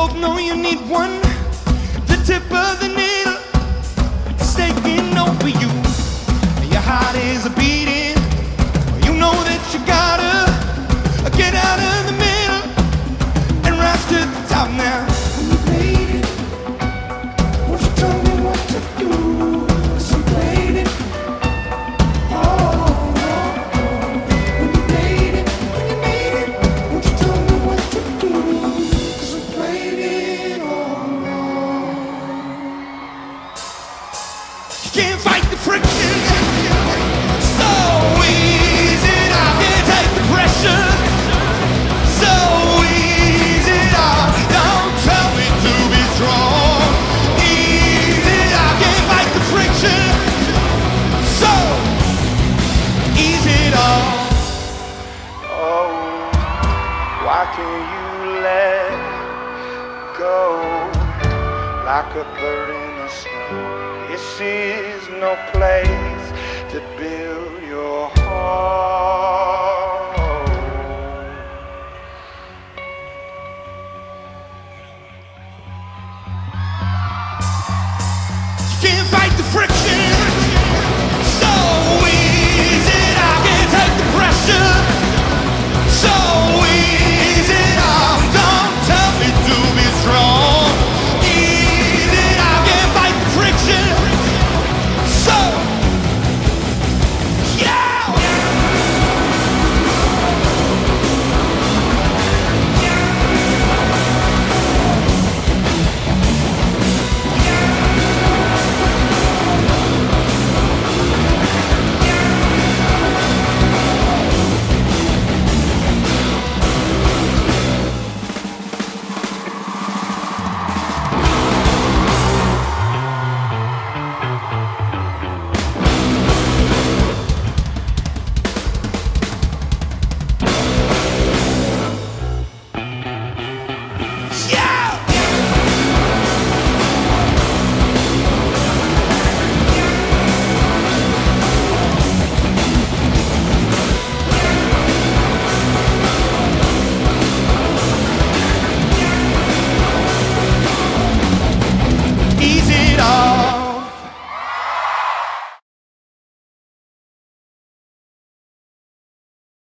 both know you need one. The tip of the needle is taking over you. Your heart is a beating. Fight the friction. So can't take the pressure. So don't tell me to be strong. Can't fight the friction. So. Oh, why can't you let go like a bird in the snow? This is no place to build your heart. You can't fight the friction.